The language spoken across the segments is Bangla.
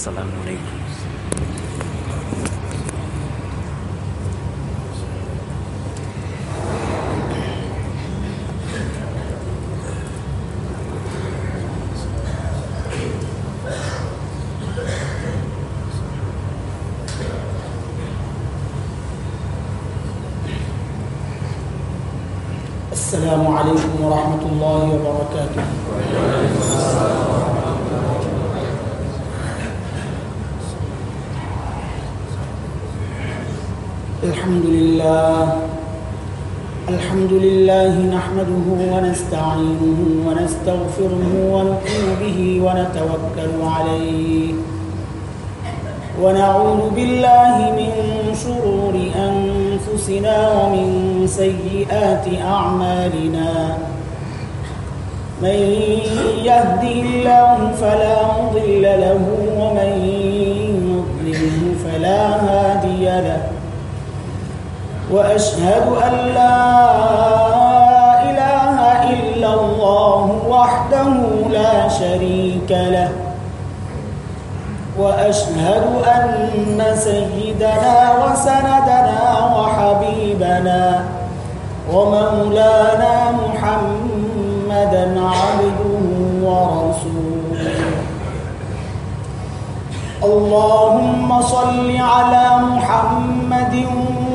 السلام عليكم. السلام عليكم ورحمة الله وبركاته. الحمد لله. الحمد لله نحمده ونستعينه ونستغفره ونؤمن به ونتوكل عليه. ونعوذ بالله من شرور أنفسنا ومن سيئات أعمالنا. من يهده الله فلا مضل له ومن يضلله فلا هادي له. وأشهد أن لا إله إلا الله وحده لا شريك له. وأشهد أن سيدنا وسندنا وحبيبنا ومولانا محمدا عبده ورسوله. اللهم صل على محمد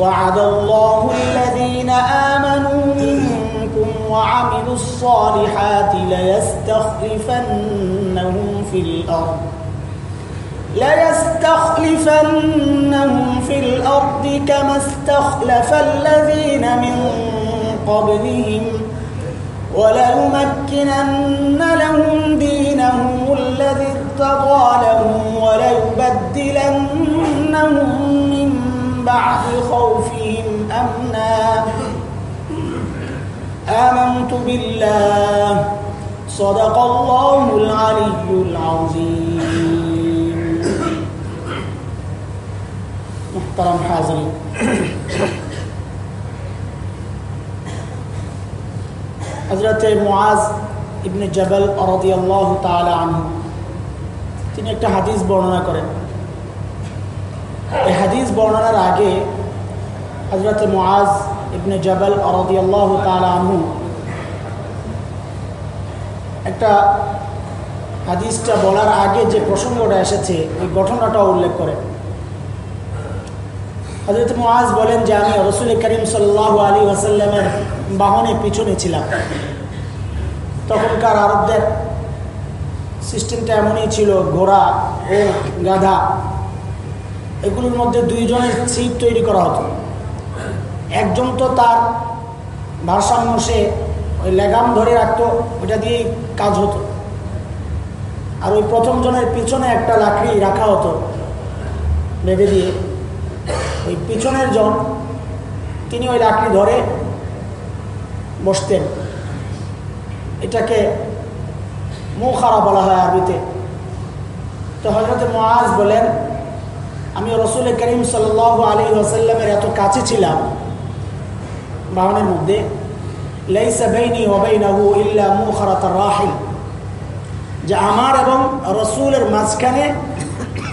وعد الله الذين آمنوا منكم وعملوا الصالحات ليستخلفنهم في الأرض ليستخلفنهم في الأرض كما استخلف الذين من قبلهم وليمكنن لهم دينهم الذي ارتضى لهم وليبدلنهم من بعد خوفهم أمنا آمنت بالله صدق الله العلي العظيم محترم حاضرين হজরত মুআজ ইবনে জবল রদিয়াল্লাহ তাআলা আনহু তিনি একটা হাদিস বর্ণনা করেন এই হাদিস বর্ণনার আগে হজরত মুআজ ইবনে জবল রদিয়াল্লাহ তাআলা আনহু একটা হাদিসটা বলার আগে যে প্রসঙ্গটা এসেছে ওই ঘটনাটাও উল্লেখ করেন হজরত মুআজ বলেন যে, আমি রসুল করিম সাল্লাহ আলী ওয়াসাল্লামের বাহনে পিছনে ছিলাম। তখনকার আরবদের সিস্টেমটা এমনই ছিল, ঘোড়া ও গাধা। এগুলোর মধ্যে দুইজনের সিট তৈরি করা হতো। একজন তো তার ভারসাম্য সে ওই লেগাম ধরে রাখতো, ওইটা দিয়েই কাজ হতো। আর ওই প্রথম জনের পিছনে একটা লাকড়ি রাখা হতো, বেঁধে দিয়ে। ওই পিছনের জন, তিনি ওই লাকড়ি ধরে বসতেন। এটাকে মুখারা বলা হয় আরবিতে। তো হজরত মহাজ বলেন আমি রসুল করিম সাল আলী ওসাল্লামের এত কাছে ছিলাম। বাহনের মধ্যে যে আমার এবং রসুলের মাঝখানে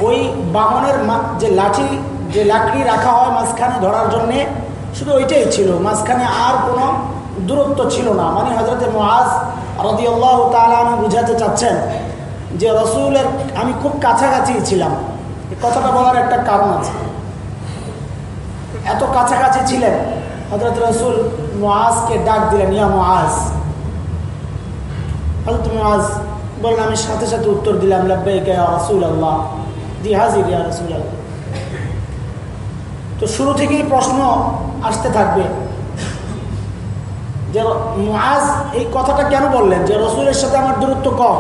ওই বাহনের যে লাঠি, যে লাকড়ি রাখা হয় মাঝখানে ধরার জন্যে, শুধু ওইটাই ছিল। মাঝখানে আর কোনো দূরত্ব ছিল না। মানে হজরত মহাজ রদি আল্লাহ তালানো বুঝাতে চাচ্ছেন যে রসুলের, আমি খুব কাছাকাছি ছিলাম। কথাটা বলার একটা কারণ আছে। এত কাছাকাছি ছিলেন হজরত রসুল মোয়াজকে ডাক দিলেন, ইয়া মোয়াজ হজরত মোয়াজ বললেন, আমি সাথে সাথে উত্তর দিলাম রসুল আল্লাহ জি, হাজির ইয়া রসুল আল্লাহ তো শুরু থেকেই প্রশ্ন আসতে থাকবে যে মাজ এই কথাটা কেন বললেন? যে রসুলের সাথে আমার দূরত্ব কম,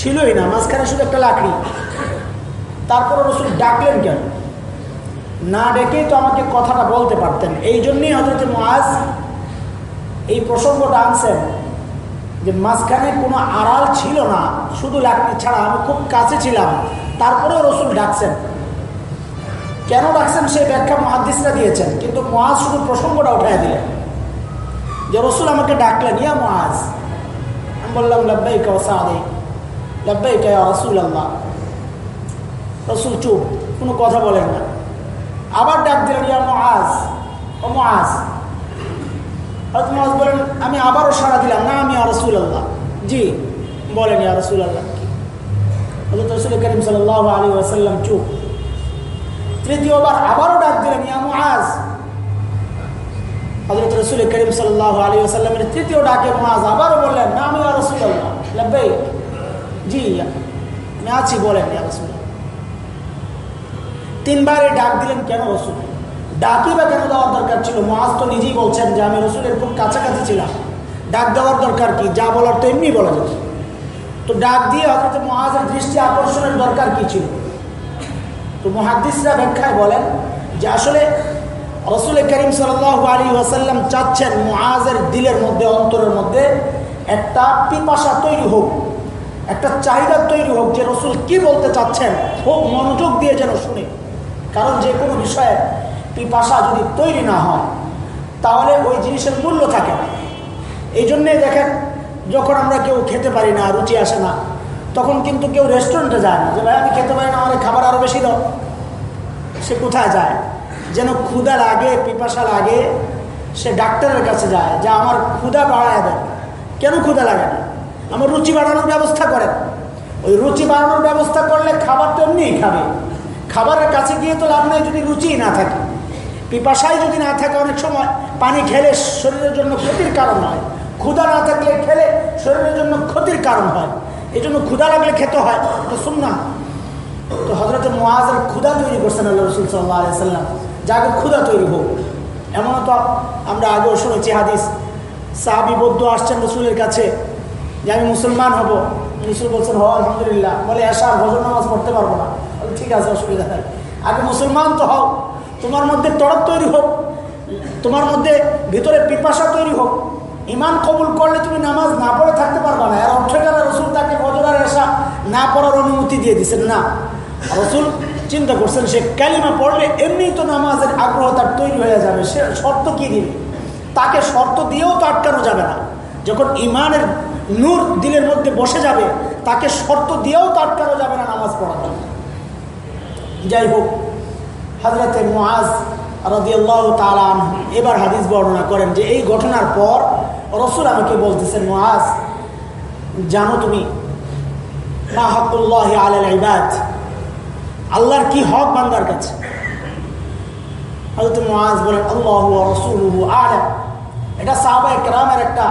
ছিলই না, মাঝখানে শুধু একটা লাকড়ি। তারপরে রসুল ডাকলেন কেন? না ডেকেই তো আমাকে কথাটা বলতে পারতেন। এই জন্যই হজরত মাজ এই প্রসঙ্গটা আনছেন যে মাঝখানে কোনো আড়াল ছিল না, শুধু লাকড়ি ছাড়া। আমি খুব কাছে ছিলাম। তারপরেও রসুল ডাকছেন। কেন ডাকছেন সেই ব্যাখ্যা মহাদিসরা দিয়েছেন। কিন্তু মহাজ শুধু প্রসঙ্গটা উঠাই দিলেন। যে রসুল আমাকে ডাকলেন, ইয়া মহাজ আমি বললাম লব্বাই কাউসাদে লব্বাই কে রসুল আল্লাহ রসুল চুপ, কোনো কথা বলেন না। আবার ডাক দিলেন, ইয়া মহাজ ও মহাজ মহাজ বলেন, আমি আবারও সাড়া দিলাম। না, আমি রসুল আল্লাহ জি। বলেন, ইয়া রসুল আল্লাহ কি হজরত রসুল করিম সাল্লাহ আলী ওয়াসাল্লাম চুপ। তৃতীয়বার আবারও ডাক দিলেন, ইয়া মুআজ। হযরত রাসূল করিম সাল্লাল্লাহু আলাইহি ওয়াসাল্লামের তৃতীয় ডাকে মুআজ আবারও বললেন, না, আমি রাসূলুল্লাহ। লাব্বাইক। জি আমি আছি, বলেন রাসূলুল্লাহ। তিনবার ডাক দিলেন, কেন রসুল? ডাকি বা কেন দেওয়ার দরকার ছিল? মহাজ তো নিজেই বলছেন যে, আমি রসুলের খুব কাছাকাছি ছিলাম। ডাক দেওয়ার দরকার কি? যা বলার তো এমনি বলা যেত। তো ডাক দিয়ে হয়তো মহাজের দৃষ্টি আকর্ষণের দরকার কি ছিল? তো মহাদিসরা ব্যাখ্যায় বলেন যে, আসলে রসুল করিম সাল আলী ওয়াসাল্লাম চাচ্ছেন মহাজের দিলের মধ্যে, অন্তরের মধ্যে একটা পিপাসা তৈরি হোক, একটা চাহিদা তৈরি হোক যে রসুল কি বলতে চাচ্ছেন খুব মনোযোগ দিয়ে যেন শুনে। কারণ যে কোনো বিষয়ে পিপাসা যদি তৈরি না হয়, তাহলে ওই জিনিসের মূল্য থাকে না। এই জন্যে দেখেন, যখন আমরা কেউ খেতে পারি না, রুচি আসে না, তখন কিন্তু কেউ রেস্টুরেন্টে যায় না। যে, ভাই, আমি খেতে পারি না, আমার খাবার আরও বেশি দাও। সে কোথায় যায়? যেন ক্ষুদা লাগে, পিপাসা লাগে, সে ডাক্তারের কাছে যায়, যে, আমার ক্ষুদা বাড়ায় দেয় কেন ক্ষুদা লাগে না? আমার রুচি বাড়ানোর ব্যবস্থা করেন। ওই রুচি বাড়ানোর ব্যবস্থা করলে খাবার তো এমনিই খাবে। খাবারের কাছে গিয়ে তো লাভ নেই যদি রুচি না থাকে। পিপাসাই যদি না থাকে অনেক সময়, পানি খেলে শরীরের জন্য ক্ষতির কারণ হয়। ক্ষুধা না থাকলে খেলে শরীরের জন্য ক্ষতির কারণ হয়। এই জন্য ক্ষুধা লাগলে খেতে হয়। তো শুন না তো হজরত মহাজের ক্ষুধা তৈরি করছেন আল্লাহ রসুল সাল্লাহ যাকে ক্ষুধা তৈরি হোক। এমন তো আমরা আগেও শুনেছি হাদিস। সাহাবি বৌদ্ধ আসছেন রসুলের কাছে। যে আমি মুসলমান হব। রসুল বলছেন, হ, আলহামদুলিল্লাহ। বলে এসার ভজন নামাজ পড়তে পারব না। ঠিক আছে অসুবিধা নেই। আগে মুসলমান তো হও, তোমার মধ্যে তড়ক তৈরি হোক, তোমার মধ্যে ভিতরে পিপাসা তৈরি হোক, ইমান কবুল করলে তুমি নামাজ না পড়ে থাকতে পারবে না। আর অর্থকার রসুল তাকে বদলার এসা না পড়ার অনুমতি দিয়ে দিচ্ছেন না, রসুল চিন্তা করছেন, সে ক্যালিমা পড়লে এমনি তো নামাজের আগ্রহ তার তৈরি হয়ে যাবে। সে শর্ত কি দিবে তাকে শর্ত দিয়েও তো আটকানো যাবে না। যখন ইমানের নূর দিলের মধ্যে বসে যাবে, তাকে শর্ত দিয়েও তো আটকানো যাবে না নামাজ পড়ার জন্য। যাই হোক, হজরতে মহাজ রদিয়াল্লাহ তালান এবার হাদিস বর্ণনা করেন যে এই ঘটনার পর রসুল আমাকে বলতেছেন মহাজ জানো তুমি, মা হকুল্লাহ আল ইবাদ, আল্লাহর কি হক বান্দার কাছে? হজরত মহাজ বলেন, আল্লাহ রসুল আলম। এটা সাহবা একরামের একটা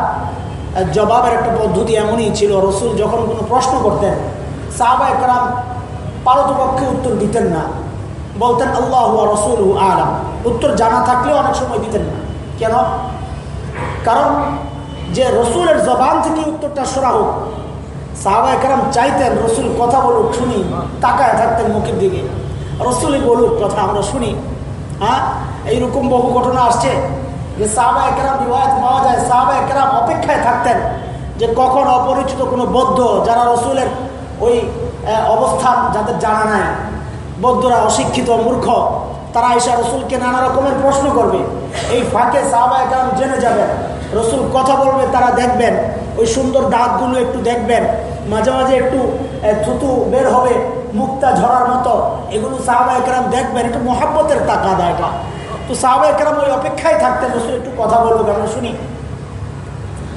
জবাবের একটা পদ্ধতি এমনই ছিল, রসুল যখন কোনো প্রশ্ন করতেন সাহবা একরাম পারতপক্ষে উত্তর দিতেন না। বলতেন, আল্লাহ রসুল আলম। উত্তর জানা থাকলেও অনেক সময় দিতেন না। কেন? কারণ যে রসুলের জবান থেকে উত্তরটা সরা হোক সাহাবা একরাম চাইতেন রসুল কথা বলুক, শুনি, তাকায় থাকতেন মুখের দিকে। রসুলই বলুক, কথা আমরা শুনি। হ্যাঁ? এইরকম বহু ঘটনা আসছে যে সাহাবা একরাম রিওয়ায়ত পাওয়া যায়। সাহাবা একরাম অপেক্ষায় থাকতেন যে কখন অপরিচিত কোনো বদ্ধ যারা রসুলের ওই অবস্থান যাদের জানা নাই, বৌদ্ধরা অশিক্ষিত মূর্খ, তারা আইসা রসুলকে নানা রকমের প্রশ্ন করবে। এই ফাঁকে সাহাবা একরাম জেনে যাবেন, রসুল কথা বলবে, তারা দেখবেন, ওই সুন্দর দাঁতগুলো একটু দেখবেন, মাঝে মাঝে একটু থুতু বের হবে, মুক্তা ঝরার মতো, এগুলো সাহাবা একরাম দেখবেন, একটু মহাব্বতের দেয় এটা। তো সাহাবা একরাম ওই অপেক্ষায় থাকতেন, রসুল একটু কথা বলব, আমরা শুনি।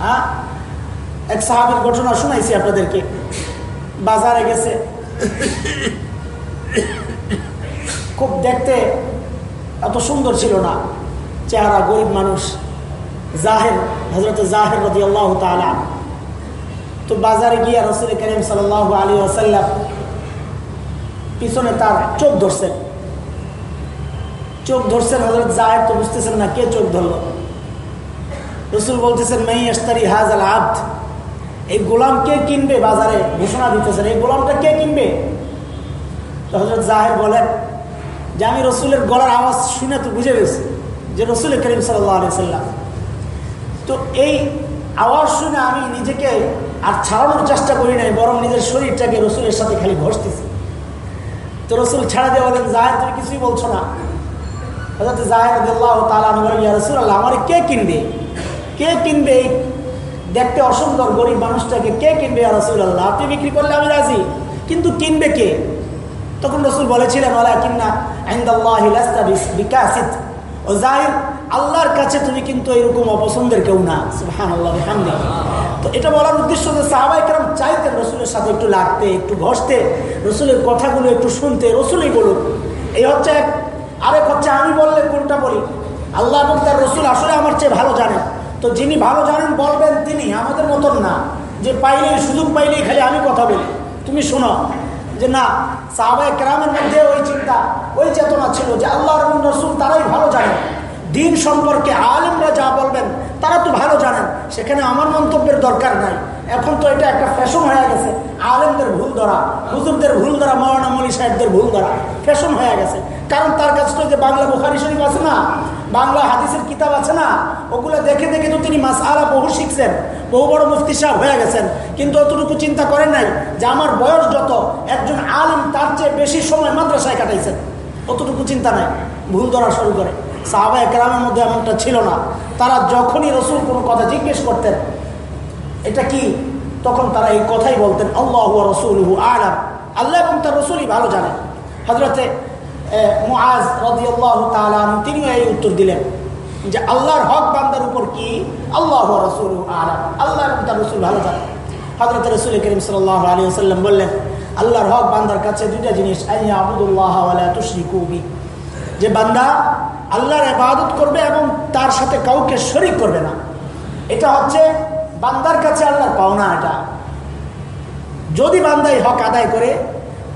হ্যাঁ এক সাহাবির ঘটনা শুনাইছি আপনাদেরকে। বাজারে গেছে। খুব দেখতে এত সুন্দর ছিল না। চেহারা গরিব মানুষ। জাহের হজরত জাহের রদি আল্লাহ তালা তো বাজারে গিয়ে রসুল করিম সাল আলী আসাল্লাম পিছনে তার চোখ ধরছেন। চোখ ধরছেন হজরত জাহের তো বুঝতেছেন না কে চোখ ধরলো। রসুল বলতেছেন মেই আস্তারি হাজ আল আব্দ। এই গোলাম কে কিনবে বাজারে? ঘোষণা দিতেছেন। এই গোলামটা কে কিনবে? হজরত জাহের বলেন যে আমি রসুলের গলার আওয়াজ শুনে তো বুঝে গেছি যে রসুল করিম সাল্লাম তো এই আওয়াজ শুনে আমি নিজেকে আর ছাড়ানোর চেষ্টা করি নাই, বরং নিজের শরীরটাকে রসুলের সাথে খালি ঘষতেছি। তো রসুল ছাড়া দিয়ে বলেন, জাহের, তুমি কিছুই বলছো না। হজরত জাহের আল্লাহ তালা রসুল আল্লাহ আমার কে কিনবে? কে কিনবে দেখতে অসুন্দর গরিব মানুষটাকে কে কিনবে আর রসুল আল্লাহ আপনি বিক্রি করলে আমি রাজি। কিন্তু কিনবে কে? তখন রসুল বলেছিলেন ওলা কিন্না বিকাশিত ও জাহির, আল্লাহর কাছে তুমি কিন্তু এরকম অপছন্দের কেউ না। হান আল্লাহ তো এটা বলার উদ্দেশ্য যে সাহাবাই কেরম চাইতেন রসুলের সাথে একটু লাগতে, একটু ঘষতে, রসুলের কথাগুলো একটু শুনতে, রসুলই বলুক। এই হচ্ছে এক। আরেক হচ্ছে, আমি বললে কোনটা বলি? আল্লাহ এবং তার রসুল আসলে আমার চেয়ে ভালো জানেন। তো যিনি ভালো জানেন বলবেন তিনি, আমাদের মতন না। যে পাইলে সুযোগ পাইলে খালি আমি কথা বলি। তুমি শোনো, যে না, সাহবায় গ্রামের মধ্যে ওই চিন্তা, ওই চেতনা ছিল যে আল্লাহ রসুল তারাই ভালো জানেন। দিন সম্পর্কে আলেমরা যা বলবেন তারা তো ভালো জানেন, সেখানে আমার মন্তব্যের দরকার নাই। এখন তো এটা একটা ফ্যাশন হয়ে গেছে, আলেমদের ভুল ধরা, হুজুরদের ভুল ধরা, মৌলানা মলি সাহেবদের ভুল ধরা ফ্যাশন হয়ে গেছে। কারণ তার কাছে তো যে বাংলা বুখারি শরীফ আছে না, বাংলা হাদিসের কিতাব আছে না, ওগুলো দেখে দেখে তো তিনি মাস আলা বহু শিখছেন, বহু বড় মুফতি সাহেব হয়ে গেছেন। কিন্তু অতটুকু চিন্তা করেন নাই যে আমার বয়স যত, একজন আলেম তার চেয়ে বেশি সময় মাদ্রাসায় কাটাইছেন। অতটুকু চিন্তা নাই, ভুল ধরা শুরু করে। সাহাবা একরামের মধ্যে এমনটা ছিল না। তারা যখনই রসুল কোনো কথা জিজ্ঞেস করতেন, এটা কি? তখন তারা এই কথাই বলতেন, আল্লাহ রসুল হু আলাম। আল্লাহ এবং তার রসুলই ভালো জানেন। হজরতে তিনিও এই উত্তর দিলেন যে, আল্লাহর হক বান্দার উপর কি? আল্লাহ রসুল আলাম। আল্লাহ এবং তার রসুল ভালো জানেন। হজরত রসুল করিম সাল্লাহ আলী সাল্লাম বললেন, আল্লাহর হক বান্দার কাছে দুইটা জিনিস, আইয়া আবুদুল্লাহ তুশরিকুবি যে বান্দা আল্লাহর ইবাদত করবে এবং তার সাথে কাউকে শরিক করবে না। এটা হচ্ছে বান্দার কাছে আল্লাহর পাওনা এটা। যদি বান্দাই হক আদায় করে,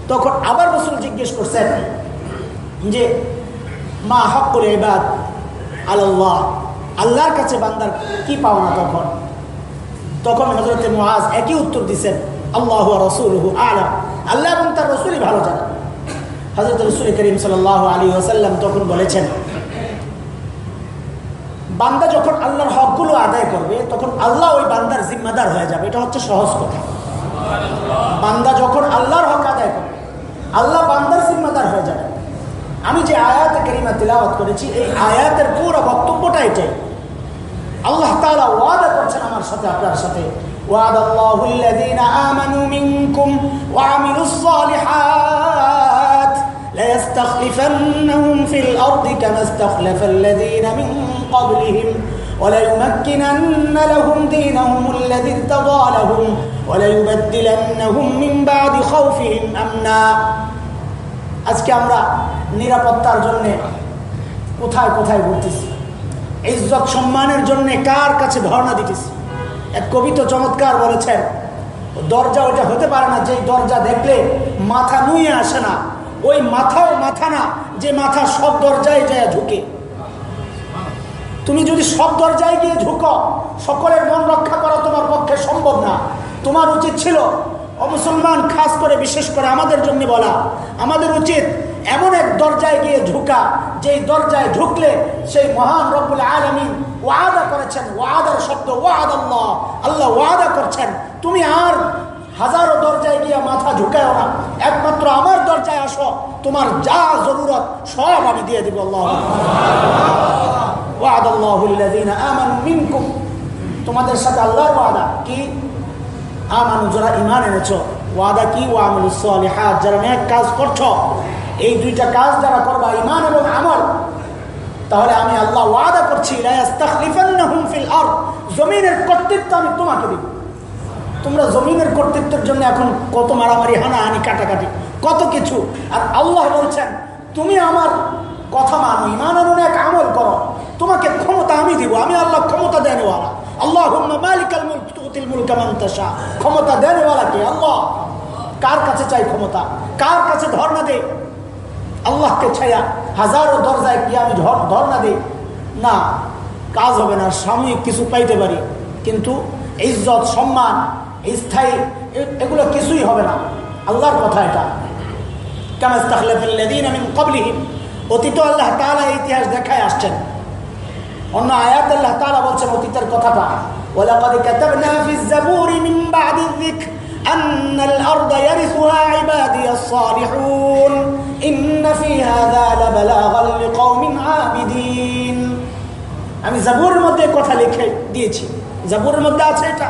তখন আবার রসুল জিজ্ঞেস করছেন যে, মা হক করে এবার আল্লাহ আল্লাহর কাছে বান্দার কি পাওনা তখন? তখন হজরতে মহাজ একই উত্তর দিচ্ছেন আল্লাহ রসুল আলম। আল্লাহ এবং তার রসুলই ভালো জানেন। হজরত রসুল করিম সাল আলী ওসাল্লাম তখন বলেছেন, বান্দা যখন আল্লাহর হকগুলো আদায় করবে, তখন আল্লাহ ওই বান্দার জিম্মাদার হয়ে যাবে। এটা হচ্ছে সহজ কথা। বান্দা যখন আল্লাহর হক আদায় করবে, আল্লাহ বান্দার জিম্মাদার হয়ে যাবে। আমি যে আয়াত করিমা তিলাওয়াত করেছি, এই আয়াতের পুরো বক্তব্যটা এটাই। আল্লাহ তালা ওয়াদা করছেন আমার সাথে, আপনার সাথে। ওয়াদ আল্লাহ আমানু মিনকুম ওয়া আমিলুস সালিহাত। ليستخلفنهم في الأرض كما استخلف الذين من قبلهم وليمكنن لهم دينهم الذي ارتضى لهم وليبدلنهم من بعد خوفهم أمنا আজকে আমরা নিরাপত্তার জন্য কোথায় কোথায় ঘুরতেছি ইজ্জত সম্মানের জন্য কার কাছে ধর্ণা দিতেছি এক কবি তো চমৎকার বলেছেন দরজা ওইটা হতে পারে না যে দরজা দেখলে মাথা নুয়ে আসে না ওই মাথাও মাথা না, যে মাথা সব দরজায় যায় ঝুঁকে। তুমি যদি সব দরজায় গিয়ে ঝুঁকো, সকলের মন রক্ষা করা তোমার পক্ষে সম্ভব না। তোমার উচিত ছিল, অমুসলমান খাস করে, বিশেষ করে আমাদের জন্য বলা। আমাদের উচিত এমন এক দরজায় গিয়ে ঝুঁকা, যেই দরজায় ঢুকলে সেই মহান রব্বুল আলমিন ওয়াদা করেছেন, ওয়াদার শব্দ ওয়াদ আল্লাহ আল্লাহ ওয়াদা করছেন। তুমি আর হাজারো দরজায় গিয়ে মাথা ঝুঁকায় না। একমাত্র আমার দরজায় আসো, তোমার যা জরুরত সব আমি দিয়ে দিব তোমাদের সাথে আল্লাহর ওয়াদা। কি? আমানু, যারা ইমান এনেছ, ওয়াদা কি? ও আমল হাত যারা নেক কাজ করছ, এই দুইটা কাজ যারা করবা ইমান এবং আমল, তাহলে আমি আল্লাহ ওয়াদা করছি জমিনের কর্তৃত্ব আমি তোমাকে দিব। তোমরা জমিনের কর্তৃত্বের জন্য এখন কত মারামারি, হানাহানি, কাটাকাটি, কত কিছু। আর আল্লাহ বলছেন, তুমি আমার কথা মানো ইমানের অনেক আমল করো। তোমাকে ক্ষমতা আমি দিব, আমি আল্লাহ ক্ষমতা দেনওয়ালা। আল্লাহ মালিকাল ক্ষমতা দেনওয়ালা কে? আল্লাহ। কার কাছে চাই ক্ষমতা? কার কাছে ধর্ণা দে? আল্লাহকে ছায়া হাজারো দরজায় কি আমি ধর্ণা দিই। না, কাজ হবে না, সাময়িক কিছু পাইতে পারি। কিন্তু ইজ্জত, সম্মান স্থায়ী এগুলো কিছুই হবে না আল্লাহর কথা এটা কবলিহীন অতীত আল্লাহ তালা ইতিহাস দেখায় আসছেন অন্য আয়াত আল্লাহ তালা বলছেন অতীতের কথাটা ولقد كتبنا في الزبور من بعد الذكر أن الأرض يرثها عبادي الصالحون إن في هذا لبلاغا لقوم عابدين আমি জাবুরের মধ্যে কথা লিখে দিয়েছি জাবুরের মধ্যে আছে এটা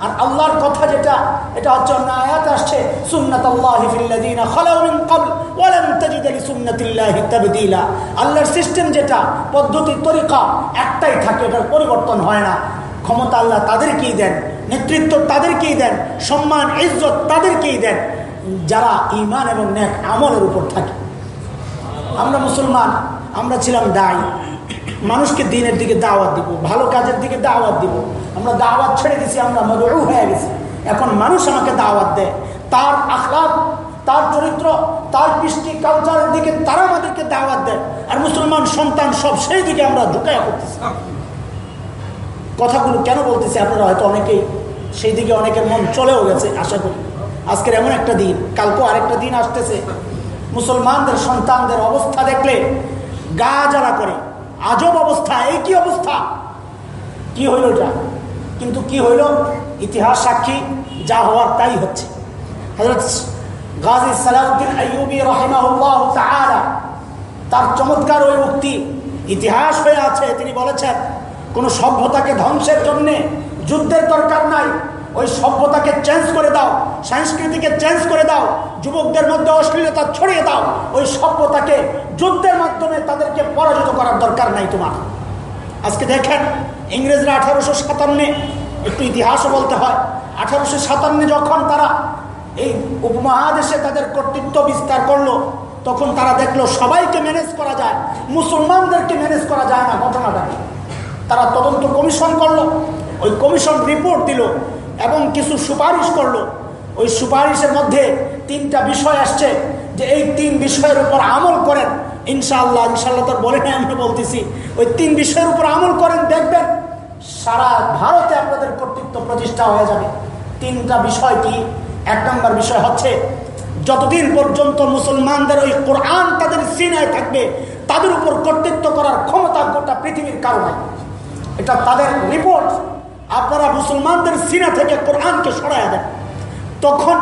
আর আল্লাহর কথা যেটা, এটা হচ্ছে অন্য আয়াত আসছে আল্লাহর সিস্টেম যেটা, পদ্ধতি, তরিকা, একটাই থাকে, এটার পরিবর্তন হয় না। ক্ষমতা আল্লাহ তাদেরকেই দেন, নেতৃত্ব তাদেরকেই দেন, সম্মান, ইজ্জত তাদেরকেই দেন। যারা ইমান এবং ন্যাক আমলের উপর থাকে। আমরা মুসলমান, আমরা ছিলাম দায়ী। মানুষকে দিনের দিকে দাওয়াত দিব, ভালো কাজের দিকে দাওয়াত দিব। আমরা দাওয়াত ছেড়ে দিছি, আমরা মরু হয়ে গেছি। এখন মানুষ আমাকে দাওয়াত দেয়। তার আখলাপ তার চরিত্র, তার কৃষ্টি কালচারের দিকে তারা আমাদেরকে দাওয়াত দেয়। আর মুসলমান সন্তান সব সেই দিকে আমরা ঢুকাইয়া করতেছি কথাগুলো কেন বলতেছি আপনারা হয়তো অনেকেই? সেই দিকে অনেকের মন চলেও গেছে, আশা করি। আজকের এমন একটা দিন কালকে আরেকটা দিন আসতেছে। মুসলমানদের সন্তানদের অবস্থা দেখলে গা জ্বালা করে। আজব অবস্থা, এই কি অবস্থা? কি হইল এটা? কিন্তু কি হইল? ইতিহাস সাক্ষী, যা হওয়ার তাই হচ্ছে। তার চমৎকার ওই উক্তি, ইতিহাস হয়ে আছে। তিনি বলেছেন, কোনো সভ্যতাকে ধ্বংসের জন্যে যুদ্ধের দরকার নাই। ওই সভ্যতাকে চেঞ্জ করে দাও, সংস্কৃতিকে চেঞ্জ করে দাও, যুবকদের মধ্যে অশ্লীলতা ছড়িয়ে দাও, ওই সভ্যতাকে যুদ্ধের মাধ্যমে তাদেরকে পরাজিত করার দরকার নাই তোমার। আজকে দেখেন, ইংরেজরা আঠারোশো সাতান্নে একটু ইতিহাসও বলতে হয়, আঠারোশো সাতান্নে যখন তারা এই উপমহাদেশে তাদের কর্তৃত্ব বিস্তার করল, তখন তারা দেখল সবাইকে ম্যানেজ করা যায়, মুসলমানদেরকে ম্যানেজ করা যায় না, ঘটনাটা তারা তদন্ত কমিশন করল, ওই কমিশন রিপোর্ট দিল এবং কিছু সুপারিশ করল। ওই সুপারিশের মধ্যে তিনটা বিষয় আসছে যে এই তিন বিষয়ের উপর আমল করেন। ইনশাআল্লাহ ইনশাল্লাহ তোর বলে আমরা বলতেছি। ওই তিন বিষয়ের উপর আমল করেন, দেখবেন সারা ভারতে আপনাদের কর্তৃত্ব প্রতিষ্ঠা হয়ে যাবে। তিনটা বিষয় কি? এক নম্বর বিষয় হচ্ছে, যতদিন পর্যন্ত মুসলমানদের ওই কোরআন তাদের সিনায় থাকবে, তাদের উপর কর্তৃত্ব করার ক্ষমতা গোটা পৃথিবীর কারণে এটা তাদের রিপোর্ট আপনারা মুসলমানদের সিনা থেকে কোরআনকে সরাইয়া দেন। তখন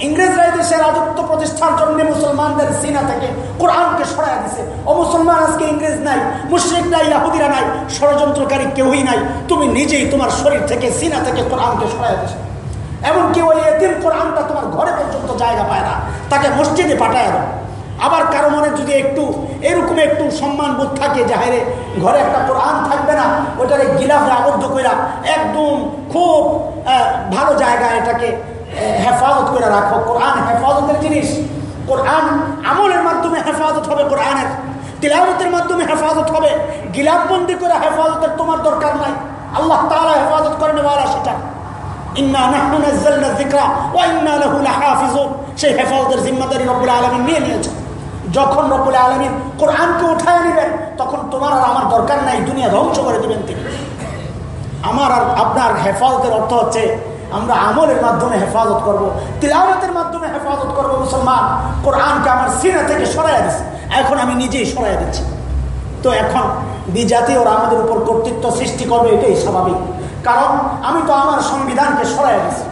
ইংরেজরা দেশের রাজত্ব প্রতিষ্ঠার জন্য মুসলমানদের সিনা থেকে কোরআনকে সরাই দিছে। ও মুসলমান, আজকে ইংরেজ নাই, মুশ্রিক নাই, ইয়াহুদিরা নাই, ষড়যন্ত্রকারী কেউই নাই। তুমি নিজেই তোমার শরীর থেকে সিনা থেকে কোরআনকে সরাই দিছে। এমনকি ওই এতিম কোরআনটা তোমার ঘরে পর্যন্ত জায়গা পায় না, তাকে মসজিদে পাঠায় দাও। আবার কারও মনে যদি একটু, এরকম একটু সম্মান বোধ থাকে যে হায় ঘরে একটা কোরআন থাকবে না, ওটারে গিলাফে আবদ্ধ করে একদম খুব ভালো জায়গায় এটাকে হেফাজত করে রাখো। কোরআন হেফাজতের জিনিস। কোরআন আমলের মাধ্যমে হেফাজত হবে কোরআনের। তিলাবতের মাধ্যমে হেফাজত হবে। গিলাফবন্দি করে হেফাজতের তোমার দরকার নাই। আল্লাহ তালা হেফাজত করে নেওয়ারা সেটা। সেই হেফাজতের জিম্মাদারি রব্বুল আলমী নিয়ে নিয়েছে যখন রব্বুল আলমিন কোরআনকে উঠায় নেবেন তখন তোমার আর আমার দরকার নাই, দুনিয়া ধ্বংস করে দেবেন তিনি। আমার আর আপনার হেফাজতের অর্থ হচ্ছে, আমরা আমলের মাধ্যমে হেফাজত করব। তিলাওয়াতের মাধ্যমে হেফাজত করব, মুসলমান। কোরআনকে আমার সিনা থেকে সরাইয়া দিচ্ছে এখন আমি নিজেই সরাইয়া দিচ্ছি। তো এখন বিজাতি ওরা আমাদের উপর কর্তৃত্ব সৃষ্টি করবে, এটাই স্বাভাবিক। কারণ আমি তো আমার সংবিধানকে সরাইয়া দিচ্ছি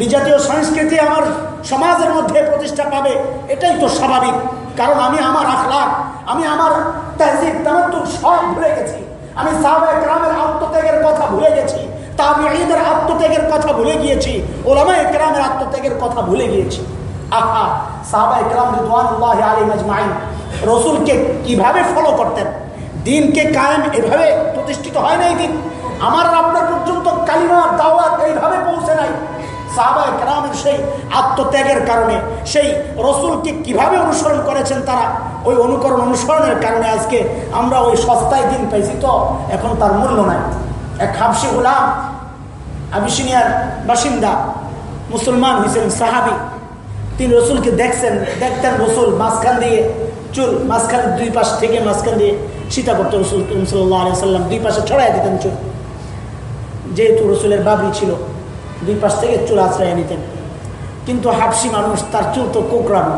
বিজাতীয় সংস্কৃতি আমার সমাজের মধ্যে প্রতিষ্ঠা পাবে, এটাই তো স্বাভাবিক। কারণ আমি আমার আখলাখ আমি আমার তাহজিব তামাত্তুর সব ভুলে গেছি। আমি সাহাবাহ গ্রামের আত্মত্যাগের কথা ভুলে গেছি, তাবিঈদের আত্মত্যাগের কথা ভুলে গিয়েছি ওলামা একরামের আত্মত্যাগের কথা ভুলে গিয়েছি। আহা সাহাবা একরাম রিদওয়ানুল্লাহ আলাইহিম আজমাইন, রসুলকে কীভাবে ফলো করতেন? দিনকে কায়েম এভাবে প্রতিষ্ঠিত হয় নাই দিন আমার আপনার পর্যন্ত কালিমার দাওয়াত এইভাবে পৌঁছে নাই। সাহাবা একরামের সেই আত্মত্যাগের কারণে, সেই রসুলকে কীভাবে অনুসরণ করেছেন তারা, ওই অনুকরণ অনুসরণের কারণে আজকে আমরা ওই সস্তায় দিন পাইছি তো, এখন তার মূল্য নাই। এক হাবসি গোলাম, আবিসিনিয়ার বাসিন্দা, মুসলমান হয়েছিলেন সাহাবি। তিনি রসুলকে দেখছেন, দেখতেন রসুল মাঝখান দিয়ে, চুল মাঝখান দুই পাশ থেকে মাঝখান দিয়ে সীতা করতো রসুল সাল্লাম দুই পাশে ছড়াই দিতেন চুল। যেহেতু রসুলের বাবরি ছিল। দুই পাশ থেকে চুল আশ্রয় নিতেন। কিন্তু হাফসি মানুষ, তার চুল তো কোকড়ানো।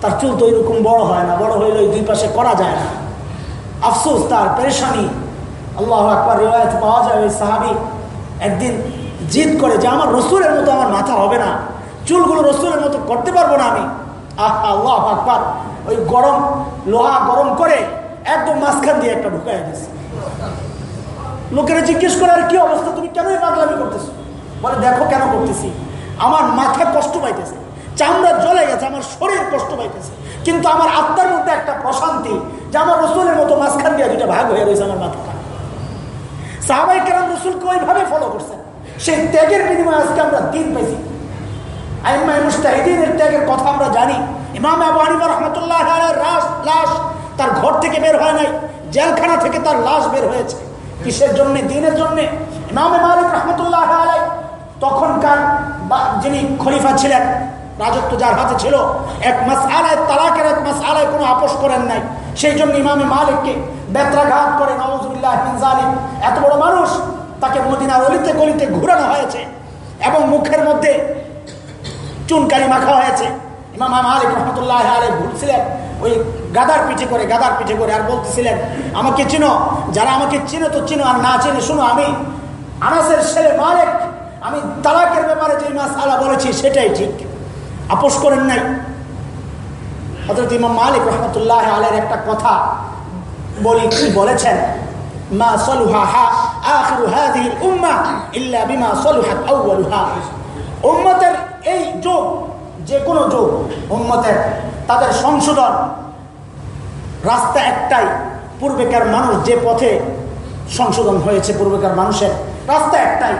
তার চুল তো ওইরকম বড় হয় না, বড় হইলে দুই পাশে করা যায় না। আফসোস, তার পেরেশানি। আল্লাহ আকবর রেওয়ায়ত পাওয়া যায় ওই সাহাবি। একদিন জিদ করে, যে আমার রসুলের মতো আমার মাথা হবে না, চুলগুলো রসুলের মতো করতে পারব না আমি। আহ, আল্লাহ আকবর। ওই গরম, লোহা গরম করে একদম মাঝখান দিয়ে একটা ঢুকাই দিয়েছে লোকেরা জিজ্ঞেস করে, আর কি অবস্থা? তুমি কেন পাগলামি করতেছো? বলে, দেখো কেন করতেছি? আমার মাথা কষ্ট পাইতেছে, চামড়া জ্বলে গেছে, আমার শরীর কষ্ট পাইতেছে, কিন্তু আমার আত্মার মধ্যে একটা প্রশান্তি যে আমার রসুলের মতো মাঝখান দিয়ে দুটা ভাগ হয়ে রয়েছে আমার মাথাটা। সাহাবাই কেরাম রসুলকে ওইভাবে ফলো করছেন। সেই ত্যাগের বিনিময়ে আজকে আমরা দিন পাইছি ত্যাগের কথা আমরা জানি। ইমাম রহমতুল্লাহ লাশ তার ঘর থেকে বের হয় নাই, জেলখানা থেকে তার লাশ বের হয়েছে। কিসের জন্য? দিনের জন্য? ইমাম মালিক রহমতুল্লাহ আলাই তখনকার যিনি খলিফা ছিলেন, রাজত্ব যার হাতে ছিল, এক মাস আলায় তালাকের এক মাস আলায় কোনো আপোষ করেন নাই। সেই জন্য ইমামে মালিককে বেত্রাঘাত করে নওয়াজুল্লাহ জালিম এত বড় মানুষ, তাকে মদিনার অলিতে গলিতে ঘুরানো হয়েছে এবং মুখের মধ্যে চুনকারি মাখা হয়েছে। ইমাম মালিক রহমতুল্লাহ আলী ঘুরছিলেন ওই গাদার পিঠে করে, গাদার পিঠে করে আর বলতেছিলেন, আমাকে চিনো, যারা আমাকে চিনো তো চিনো আর না চিনে, শুনো আমি আনাসের ছেলে মালিক আমি তালাকের ব্যাপারে যে মাস আলা বলেছি সেটাই ঠিক। আপোষ করেন নাই। হজরত ইমাম মালিক রহমতুল্লাহ আলের একটা কথা বলি, কি বলেছেন? মা উম্মাহ ইল্লা এই যোগ যে কোনো যোগ তাদের সংশোধন রাস্তা একটাই। পূর্বেকার মানুষ যে পথে সংশোধন হয়েছে, পূর্বেকার মানুষের রাস্তা একটাই।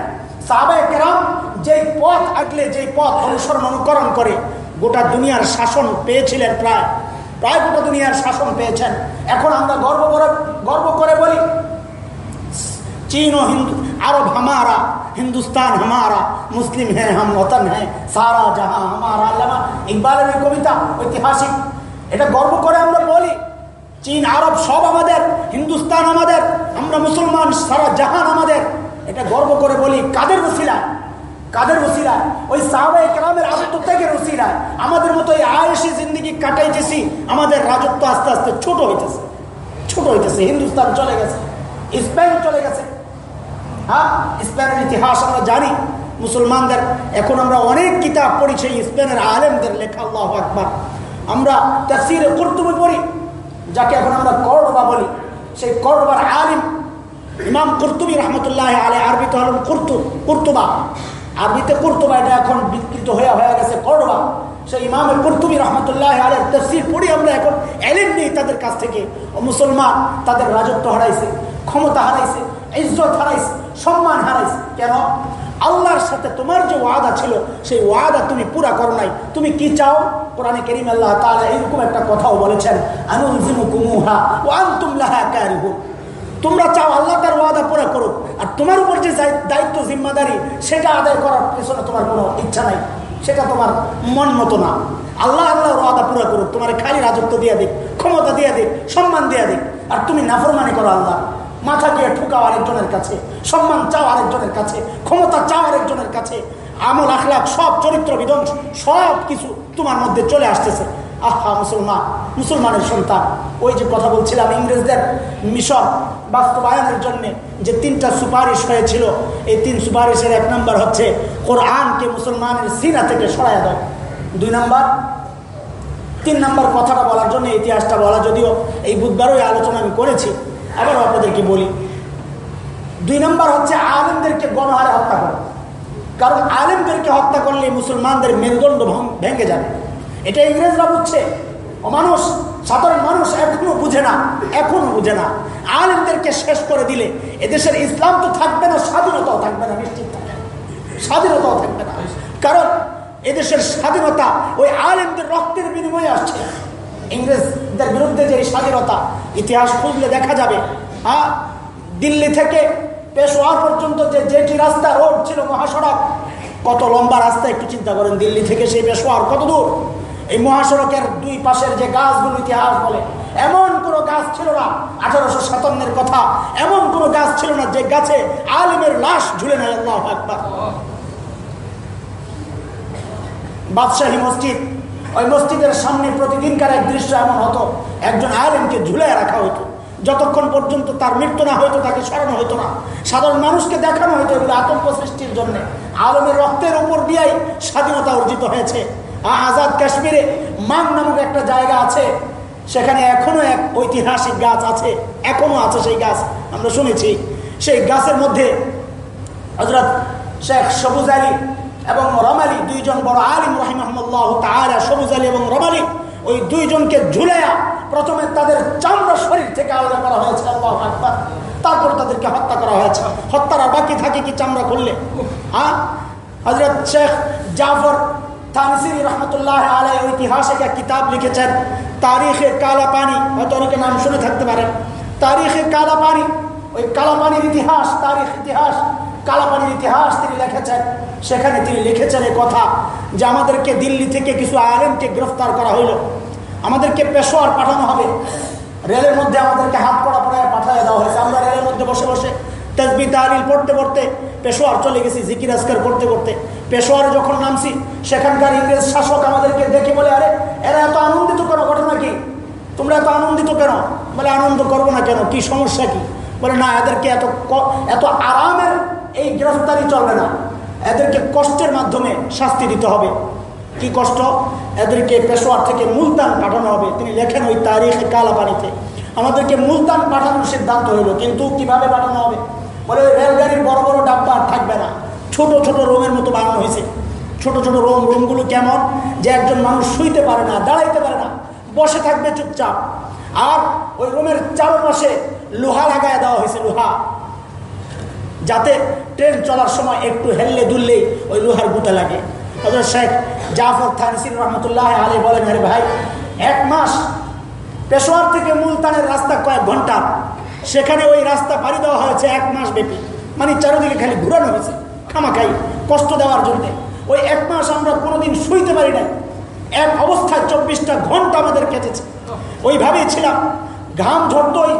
সাহাবায় কেরাম যেই পথ আগলে, যেই পথ অনুসরণ, অনুকরণ করে গোটা দুনিয়ার শাসন পেয়েছিলেন প্রায়। প্রায় গোটা দুনিয়ার শাসন পেয়েছেন। এখন আমরা গর্ব করে গর্ব করে বলি, চীন ও হিন্দু, আরব হামারা, হিন্দুস্তান হামারা, মুসলিম হ্যাঁ হাম ওতন হ্যাঁ সারা জাহা হামারা আল্লামা। ইকবালের কবিতা ঐতিহাসিক। এটা গর্ব করে আমরা বলি, চীন, আরব সব আমাদের, হিন্দুস্তান আমাদের, আমরা মুসলমান, সারা জাহান আমাদের। এটা গর্ব করে বলি, কাদের ওসিলায় কাদের ওসিলায় ওই সাহাবাই কেরামের আত্মত্যাগের ওসিলায় আমাদের মতো এই আয়েসি জিন্দিগি কাটাইতেছি, আমাদের রাজত্ব আস্তে আস্তে ছোট হইতেছে। ছোট হইতেছে, হিন্দুস্তান চলে গেছে, স্পেন চলে গেছে। হ্যাঁ স্পেনের ইতিহাস আমরা জানি, মুসলমানদের, এখন আমরা অনেক কিতাব পড়ি সেই স্পেনের আলেমদের লেখা, আল্লাহ আকবর। আমরা তাফসিরে কর্তুবি পড়ি, যাকে এখন আমরা করডবা বলি। সেই করডবার আলিম ইমাম কর্তুবি রহমতুল্লাহ আলে আরবিতে হলেন কুর্তু, কুর্তুবা। আরবিতে কুর্তুবা এটা এখন বিকৃত হয়ে হয়ে গেছে করডবা সেই ইমামের কর্তুবি রহমতুল্লাহ আলের তফসির পড়ি আমরা এখন এলেন নেই তাদের কাছ থেকে। মুসলমান, তাদের রাজত্ব হারাইছে, ক্ষমতা হারাইছে, ইজ্জত হারাইছে, সম্মান হারাইছে। কেন? আল্লাহর সাথে তোমার যে ওয়াদা ছিল, সেই ওয়াদা তুমি পুরা করো নাই। তুমি কি চাও? কোরআনে করিম আল্লাহ তাআলা এরকম একটা কথাও বলেছেন আনুলজিমুকুমুহা ওয়া আনতুম লাহা কারিহুন। তোমরা চাও আল্লাহ তার ওয়াদা পুরা করো আর তোমার উপর যে দায়িত্ব জিম্মাদারি, সেটা আদায় করার পেছনে তোমার কোনো ইচ্ছা নাই। সেটা তোমার মন মতো না। আল্লাহ আল্লাহর ওয়াদা পুরা করুক। তোমার খালি রাজত্ব দিয়ে দিক, ক্ষমতা দিয়ে দিক, সম্মান দিয়ে দিক। আর তুমি নাফরমানি করো আল্লাহ। মাথা দিয়ে ঠুকাও আরেকজনের কাছে। সম্মান চাও আরেকজনের কাছে। ক্ষমতা চাও আরেকজনের কাছে। আমল, আখলাখ, সব চরিত্র, বিধ্বংস সব কিছু তোমার মধ্যে চলে আসতেছে। আহা, মুসলমান। মুসলমানের সন্তান। ওই যে কথা বলছিলাম ইংরেজদের মিশন বাস্তবায়নের জন্য যে তিনটা সুপারিশ হয়েছিল, এই তিন সুপারিশের এক নম্বর হচ্ছে কোরআনকে মুসলমানের সিনা থেকে সরাই দেয় দুই নম্বর, তিন নম্বর কথাটা বলার জন্য, ইতিহাসটা বলা যদিও এই বুধবারও আলোচনা আমি করেছি, আবারও আপনাদেরকে বলি। দুই নম্বর হচ্ছে আলেমদেরকে গণহারে হত্যা করা। কারণ আলেমদেরকে হত্যা করলে মুসলমানদের মেরুদণ্ড ভেঙে যাবে। এটা ইংরেজরা বুঝছে। মানুষ, সাধারণ মানুষ এখনও বুঝে না, এখনও বুঝে না। আলেমদেরকে শেষ করে দিলে এদেশের ইসলাম তো থাকবে না, স্বাধীনতাও থাকবে না, নিশ্চিত থাকবে স্বাধীনতাও থাকবে না। কারণ এদেশের স্বাধীনতা ওই আলেমদের রক্তের বিনিময়ে আসছে। ইংরেজদের বিরুদ্ধে যে স্বাধীনতা, ইতিহাস খুঁজলে দেখা যাবে। হ্যাঁ দিল্লি থেকে পেশোয়ার পর্যন্ত যে যেটি রাস্তা, রোড ছিল মহাসড়ক, কত লম্বা রাস্তা, একটু চিন্তা করেন, দিল্লি থেকে সেই পেশোয়ার কত দূর? এই মহাসড়কের দুই পাশের যে গাছগুলো ইতিহাস বলে, এমন কোনো গাছ ছিল না, আঠারোশো সাতান্নের কথা, এমন কোনো গাছ ছিল না যে গাছে আলিমের লাশ ঝুলে নেয় আল্লাহ একবার বাদশাহী মসজিদ, ওই মসজিদের সামনে প্রতিদিনকার এক দৃশ্য এমন হতো, একজন আলেমকে ঝুলে রাখা হতো যতক্ষণ পর্যন্ত তার মৃত্যু না হয়তো তাকে সরানো হতো না। সাধারণ মানুষকে দেখানো হতো এগুলো আতঙ্ক সৃষ্টির জন্য। আলমের রক্তের উপর দিয়েই স্বাধীনতা অর্জিত হয়েছে। আজাদ কাশ্মীরে মান নামক একটা জায়গা আছে। সেখানে এখনও এক ঐতিহাসিক গাছ আছে, এখনও আছে সেই গাছ, আমরা শুনেছি। সেই গাছের মধ্যে হজরত শেখ সবুজ আলী এবং রমালি দুইজন বড় আলিম রহিমহমল্লাহ তাহারা সবুজ আলী এবং রমালি ওই দুইজনকে ঝুলেয়া প্রথমে তাদের চামড়া শরীর থেকে আলাদা করা হয়েছে, আল্লাহ আকবর। তারপর তাদেরকে হত্যা করা হয়েছে। হত্যার বাকি থাকে কি চামড়া খুললে? হ্যাঁ হজরত শেখ জাফর তানসির রহমতুল্লাহ আলাই ঐতিহাসিক এক কিতাব লিখেছেন। তারিখে কালা পানি হয়তো অনেকে নাম শুনে থাকতে পারেন। তারিখে কালা পানি ওই কালা পানির ইতিহাস, তারিখ, ইতিহাস, কালাপানির ইতিহাস তিনি লিখেছেন। সেখানে তিনি লিখেছেন এই কথা যে আমাদেরকে দিল্লি থেকে কিছু আলেমকে গ্রেফতার করা হইল। আমাদেরকে পেশোয়ার পাঠানো হবে। রেলের মধ্যে আমাদেরকে হাত পড়া পড়ায় পাঠিয়ে দেওয়া হয়েছে। আমরা রেলের মধ্যে বসে বসে তেজবি তাহলিল পড়তে পড়তে পেশোয়ার চলে গেছি, জিকির আজকার করতে করতে। পেশোয়ারে যখন নামছি, সেখানকার ইংরেজ শাসক আমাদেরকে দেখে বলে, আরে, এরা এত আনন্দিত কেন? ঘটনা কি? তোমরা এত আনন্দিত কেন? বলে, আনন্দ করব না কেন? কি সমস্যা কি? বলে, না, এদেরকে এত এত আরামের এই গ্রেফতারি চলবে না। এদেরকে কষ্টের মাধ্যমে শাস্তি দিতে হবে। কি কষ্ট? এদেরকে পেশোয়ার থেকে মুলতান পাঠানো হবে। তিনি লেখেন ওই তারিখে কালাপানিতে। আমাদেরকে মুলতান পাঠানোর সিদ্ধান্ত হইল, কিন্তু কীভাবে পাঠানো হবে? বলে রেলগাড়ির বড় বড় ডাব্বা আর থাকবে না। ছোট ছোট রোমের মতো বানানো হয়েছে। ছোট ছোট রোম, রোমগুলো কেমন যে একজন মানুষ শুইতে পারে না, দাঁড়াইতে পারে না, বসে থাকবে চুপচাপ। আর ওই রুমের চারপাশে লোহা লাগায় দেওয়া হয়েছে, লোহা। যাতে ট্রেন চলার সময় একটু হেললে দুললেই ওই লোহার গুতা লাগে। শেখ জাফর থানসির রহমতুল্লাহ আলী বলেন, আরে ভাই, এক মাস পেশোয়ার থেকে মুলতানের রাস্তা কয়েক ঘণ্টা। সেখানে ওই রাস্তা পাড়ি দেওয়া হয়েছে এক মাস ব্যাপী। মানে চারোদিকে খালি ঘুরানো হয়েছে, খামাখাই, কষ্ট দেওয়ার জন্যে। ওই এক মাস আমরা কোনোদিন শুইতে পারি নাই। এক অবস্থায় চব্বিশটা ঘণ্টা আমাদের কেটেছে। ওইভাবেই ছিলাম। ঘাম ঝরত ওই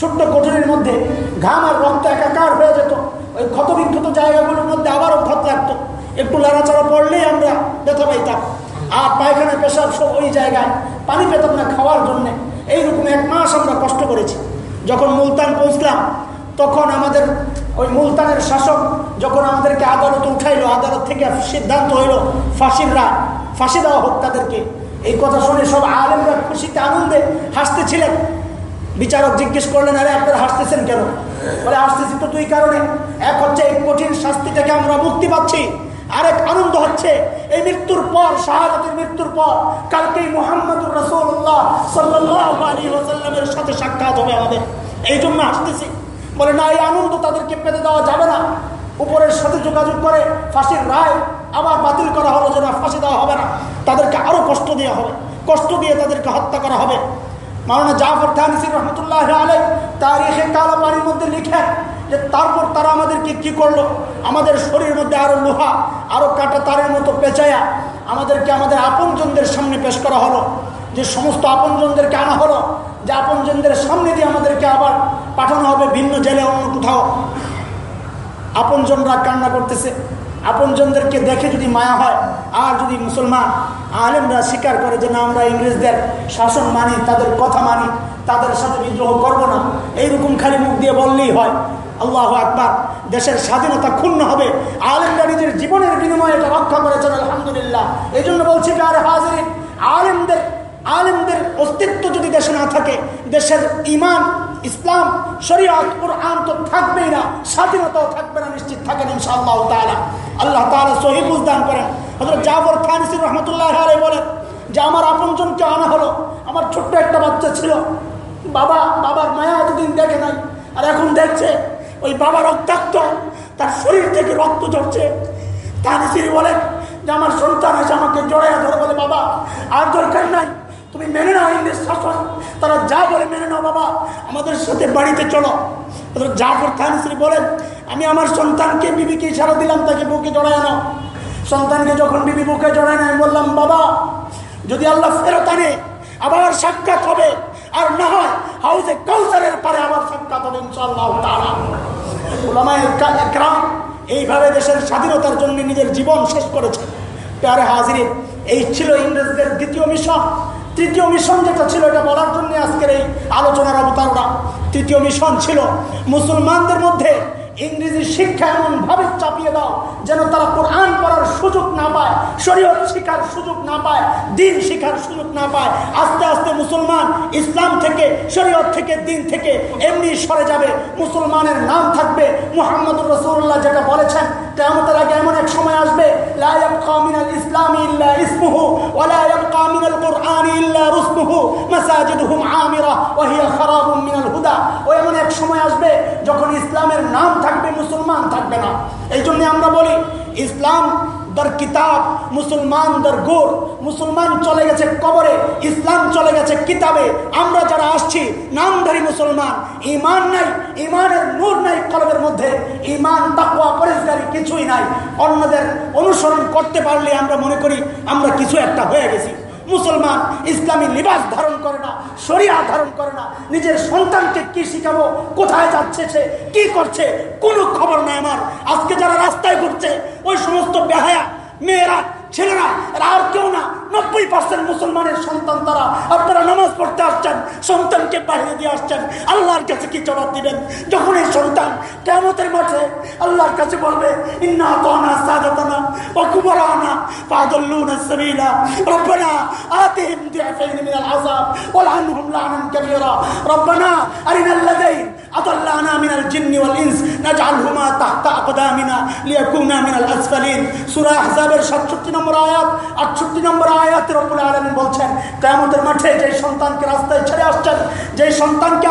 ছোট্ট কোঠরের মধ্যে। ঘাম আর রক্ত একাকার হয়ে যেত। ওই ক্ষতবিক্ষত জায়গাগুলোর মধ্যে আবারও ক্ষত লাগতো। একটু লাড়াচাড়া পড়লেই আমরা ব্যথা পাইতাম। আর পায়খানা পেশাব সব ওই জায়গায় পানি পেতাম না খাওয়ার জন্যে। এইরকম এক মাস আমরা কষ্ট করেছি। যখন মুলতান পৌঁছলাম, তখন আমাদের ওই মুলতানের শাসক যখন আমাদেরকে আদালত উঠাইলো, আদালত থেকে সিদ্ধান্ত হইল ফাঁসির রায় ফাঁসি দেওয়া হোক তাদেরকে। এই কথা শুনে সব আলেমরা খুশিতে আনন্দে হাসতেছিলেন। বিচারক জিজ্ঞেস করলেন, আরে আপনারা হাসতেছেন কেন? বলে, হাসতেছি তো দুই কারণে। এক হচ্ছে এই কঠিন শাস্তি থেকে আমরা মুক্তি পাচ্ছি। আরেক আনন্দ হচ্ছে এই মৃত্যুর পর, শাহাদাতের মৃত্যুর পর, কালকেই মোহাম্মদুর রসুল্লাহ সাল্লাহ আলী সাথে সাক্ষাৎ হবে আমাদের। এই জন্য আসতেছি। বলে, না, এই আনন্দ তাদেরকে পেতে দেওয়া যাবে না। উপরের সাথে যোগাযোগ করে, ফাঁসির রায় আবার বাতিল করা হলো যে না ফাঁসি দেওয়া হবে না। তাদেরকে আরও কষ্ট দেওয়া হবে। কষ্ট দিয়ে তাদেরকে হত্যা করা হবে। মাওলানা জাফর থানিসির রহমতুল্লাহ আলাই তারিখে কালাপানির মধ্যে লিখেন যে তারপর তারা আমাদেরকে কি করল? আমাদের শরীরের মধ্যে আরও লোহা, আরও কাটা তারের মতো পেঁচায়া আমাদেরকে আমাদের আপনজনদের সামনে পেশ করা হলো। যে সমস্ত আপনজনদেরকে আনা হলো, যে আপনজনদের সামনে দিয়ে আমাদেরকে আবার পাঠানো হবে ভিন্ন জেলে, অন্য কোথাও। আপনজনরা কান্না করতেছে। আপনজনদেরকে দেখে যদি মায়া হয়, আর যদি মুসলমান আলেমরা স্বীকার করে যে না, আমরা ইংরেজদের শাসন মানি, তাদের কথা মানি, তাদের সাথে বিদ্রোহ করব না, এইরকম খালি মুখ দিয়ে বললেই হয়। আল্লাহ আকবার, দেশের স্বাধীনতা ক্ষুণ্ণ হবে, আলেমরা নিজের জীবনের বিনিময়ে এটা রক্ষা করেছেন, আলহামদুলিল্লাহ। এই জন্য বলছি আর হাজির আলেমদের আলেমদের অস্তিত্ব যদি দেশে না থাকে, দেশের ইমান, ইসলাম কোরআন তো থাকবেই না, স্বাধীনতাও থাকবে না, নিশ্চিত থাকেন ইনশাআল্লাহ তাআলা। আল্লাহ তাআলা সহি বুঝদান করেন। জাফর থানিসির রহমতুল্লাহ আলাইহি বলেন যে, আমার আপনজনকে আনা হলো, আমার ছোট্ট একটা বাচ্চা ছিল, বাবা, বাবার মায়া এতদিন দেখে নাই, আর এখন দেখছে ওই বাবা রক্তাক্ত, তার শরীর থেকে রক্ত ঝরছে। তানিসির বলেন যে আমার সন্তান এসে আমাকে জড়াইয়া ধরে। বলে, বাবা, আর দরকার নাই, তুমি মেনে নাও ইংরেজ শাসন। তারা যা বলে মেনে নাও, বাবা। আমাদের সাথে বাড়িতে চলো। জাফর থানশ্রী বলেন আমি আমার সন্তানকে বিবিকে ইশারা দিলাম, তাকে বুকে জড়ায় নাও। সন্তানকে যখন বিবি বুকে জড়ায় না আমি বললাম, বাবা, যদি আল্লাহ ফেরত আনে, আবার সাক্ষাৎ হবে। আর না হয় হাউসে কাউসারের পারে এইভাবে দেশের স্বাধীনতার জন্য নিজের জীবন শেষ করেছে। প্যারে হাজিরে এই ছিল ইংরেজদের দ্বিতীয় মিশন। তৃতীয় মিশন যেটা ছিল, এটা বলার জন্য আজকের এই আলোচনার অবতারণা। তৃতীয় মিশন ছিল মুসলমানদের মধ্যে ইংরেজি শিক্ষা এমনভাবে চাপিয়ে দাও যেন তারা কোরআন পড়ার সুযোগ না পায়, শরীয়ত শিখার সুযোগ না পায়, দিন শিখার সুযোগ না পায়। আস্তে আস্তে মুসলমান ইসলাম থেকে, শরীয়ত থেকে, দিন থেকে এমনি সরে যাবে। মুসলমানের নাম থাকবে মোহাম্মদুর রসুল্লাহ যেটা বলেছেন কেমতের আগে এমন এক সময় আসবে ইসলাম ইল্লা ইসমুহু ওয়ালা ইয়াবকা মিনাল কোরআন ইল্লা রুসমুহু মাসাজিদুহুম আমিরা ওয়া হিয়া খারাবুম মিনাল হুদা। ও এমন এক সময় আসবে যখন ইসলামের নাম থাকবে মুসলমান থাকবে না। এই জন্য আমরা বলি, ইসলাম দর কিতাব মুসলমান দর গোর। মুসলমান চলে গেছে কবরে, ইসলাম চলে গেছে কিতাবে। আমরা যারা আসছি, নামধারী মুসলমান ইমান নাই ইমানের নূর নাই কলবের মধ্যে। ইমান তাকুয়া পরিষ্কারী কিছুই নাই। অন্যদের অনুসরণ করতে পারলে আমরা মনে করি আমরা কিছু একটা হয়ে গেছি। মুসলমান ইসলামী লিবাস ধারণ করে না, শরিয়া ধারণ করে না। নিজের সন্তানকে কি শিখাবো? কোথায় যাচ্ছে সে? কি করছে? কোনো খবর নাই আমার। আজকে যারা রাস্তায় ঘুরছে, ওই সমস্ত বেহায়া মেয়েরা ছেলেরা, এরা আর কেউ না। নব্বই পার্সেন্ট মুসলমানের সন্তান তারা। আপনারা নামাজ পড়তে আসছেন, সন্তানকে বাইরে দিয়ে আসছেন, আল্লাহর কাছে কি জবাব দিবেন? যখন এই সন্তান কেমতের মাঠে আল্লাহর কাছে বলবে, ইন্না তানা সাদাতানা ওয়া কুবরানা ফাদল্লুনা সাবিলা। রব্বানা আতিহিম দিআফাইন মিনাল আযাব লা'নান রব্বানা আরিনাল লাযাইন আদাল্লানা মিনাল জিন্নি ওয়াল ইনস নাজআলহুমা তাহতা আকদামিনা লিয়াকুনা মিনাল আসফালিন সূরা আহজাবের 67 নম্বর আয়াত 68 নম্বর বলছেন মাঠে যে সন্তানকে রাস্তায় ছেড়ে আসছেন সন্তানকে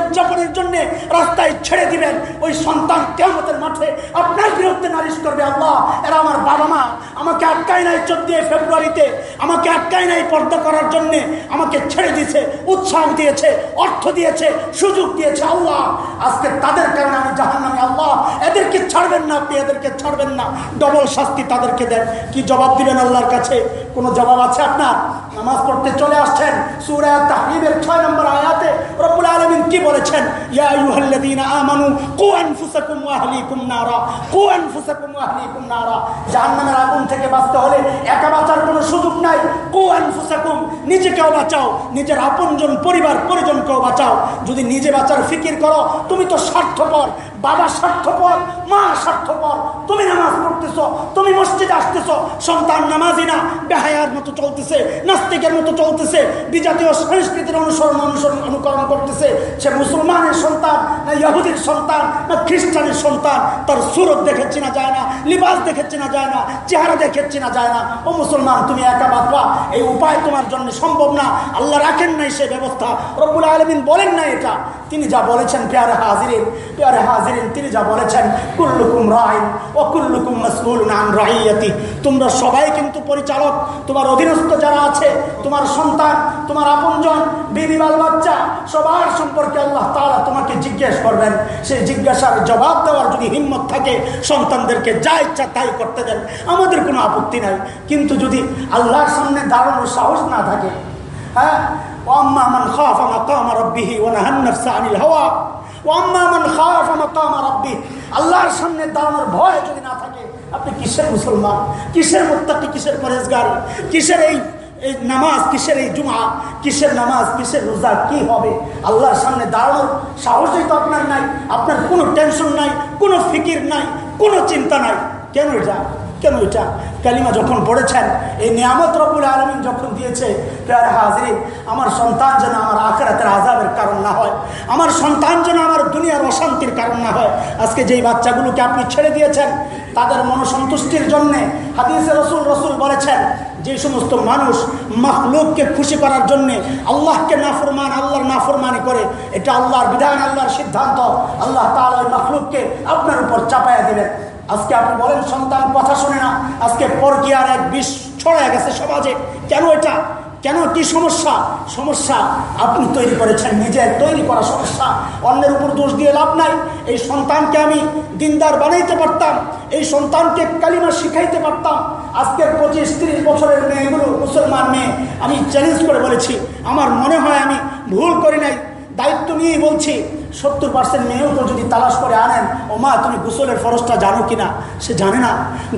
উদযাপনের জন্য রাস্তায় ছেড়ে দিবেন, ওই সন্তান কিয়ামতের মাঠে আপনার বিরুদ্ধে নালিশ করবে, আল্লাহ, এরা আমার বাবা মা। আমাকে আটকায় নাই চোদ্দই ফেব্রুয়ারিতে, আমাকে আটকায় নাই পর্দা করার জন্য, আমাকে ছেড়ে দিয়েছে, উৎসাহ দিয়েছে, অর্থ দিয়েছে সুযোগ দিয়েছে আল্লাহ। আজকে তাদের কারণে আমি জাহান্নামে আল্লাহ। এদেরকে ছাড়বেন না আপনি, এদেরকে ছাড়বেন না। ডবল শাস্তি তাদেরকে দেন। কি জবাব দিবেন আল্লাহর কাছে? কোনো জবাব আছে আপনার? নামাজ পড়তে চলে আসছেন সূরা 6 নম্বর আয়াতে রব্বুল আলামিন কি বলেছেন? একা বাঁচার কোনো সুযোগ নাই। নিজেকেও বাঁচাও। নিজের আপনজন পরিবার পরিজনকেও বাঁচাও। যদি নিজে বাঁচার ফিকির করো তুমি তো স্বার্থপর। বাবা স্বার্থপর, মা স্বার্থপর। তুমি নামাজ পড়তেছ, তুমি মসজিদে আসতেছ, সন্তান নামাজি না, বেহায়ার মতো চলতেছে, নাস্তিকের মতো চলতেছে, বিজাতীয় সংস্কৃতির অনুসরণ অনুসরণ, অনুকরণ করতেছে। সে মুসলমানের সন্তান, না ইহুদির সন্তান, না খ্রিস্টানের সন্তান, তার সুরত দেখে চেনা যায় না, লিবাস দেখে চেনা যায় না, চেহারা দেখে চেনা যায় না। ও মুসলমান, তুমি একা বাঁধবা এই উপায় তোমার জন্য সম্ভব না। আল্লাহ রাখেন নাই সে ব্যবস্থা। রব্বুল আলমিন বলেন না এটা। তিনি যা বলেছেন পেয়ারে হাজিরিন পেয়ারে করেন তিনি যা বলেছেন, কুল্লুকুম রায় ও কুল্লুকুম মাসুল নাম রাহিয়াতি তোমরা সবাই কিন্তু পরিচালক, তোমার অধীনস্থ যারা আছে, তোমার সন্তান, তোমার আপনজন বিবিবাল বাচ্চা, সবার সম্পর্কে আল্লাহ তারা তোমাকে জিজ্ঞেস করবেন। সেই জিজ্ঞাসার জবাব দেওয়ার যদি হিম্মত থাকে, সন্তানদেরকে যা ইচ্ছা তাই করতে দেন। আমাদের কোনো আপত্তি নাই। কিন্তু যদি আল্লাহর সামনে দাঁড়ানোর সাহস না থাকে হ্যাঁ ওয়াম্মা মান খাফা মাকাম রাব্বিহি ওয়া নাহান নাফসা আনিল হাওয়া। আল্লাহর সামনে দাঁড়ানোর ভয় যদি না থাকে, আপনি কিসের মুসলমান? কিসের মোত্তাকি? কিসের পরেজগার কিসের এই এই নামাজ? কিসের এই জুমা কিসের নামাজ? কিসের রোজা? কি হবে? আল্লাহর সামনে দাঁড়ানোর সাহসই তো আপনার নাই। আপনার কোনো টেনশন নাই, কোনো ফিকির নাই, কোনো চিন্তা নাই। কেন এটা? কেন এটা? কালিমা যখন পড়েছেন, এই নিয়ামত রব্বুল আলমিন যখন দিয়েছে হাজরিন, আমার সন্তান যেন আমার আখরাতের আজাবের কারণ না হয়, আমার সন্তান যেন আমার দুনিয়ার অশান্তির কারণ না হয়, আজকে যেই বাচ্চাগুলোকে আপনি ছেড়ে দিয়েছেন, তাদের মনসন্তুষ্টির জন্যে হাদিসে রসুল রসুল বলেছেন, যে সমস্ত মানুষ মাহলুককে খুশি করার জন্যে আল্লাহকে নাফরমান, আল্লাহর নাফরমানি করে, এটা আল্লাহর বিধান, আল্লাহর সিদ্ধান্ত, আল্লাহ তালা ওই মাহলুককে আপনার উপর চাপাইয়া দিলেন আজকে আপনি বলেন, সন্তান কথা শোনে না। আজকে পরকিয়ার এক বিষ ছড়ায় গেছে সমাজে। কেন এটা? কেন? কি সমস্যা? সমস্যা, আপনি তৈরি করেছেন নিজের তৈরি করা সমস্যা। অন্যের উপর দোষ দিয়ে লাভ নাই। এই সন্তানকে আমি দিনদার বানাইতে পারতাম। এই সন্তানকে কালিমা শিখাইতে পারতাম। আজকের পঁচিশ, তিরিশ বছরের মেয়েগুলো মুসলমান মেয়ে, আমি চ্যালেঞ্জ করে বলেছি, আমার মনে হয় আমি ভুল করি নাই। দায়িত্ব নিয়েই বলছি, সত্তর পার্সেন্ট মেয়েও তো যদি তালাশ করে আনেন। ও মা, তুমি গোসলের ফরজটা জানো কি না সে জানে না।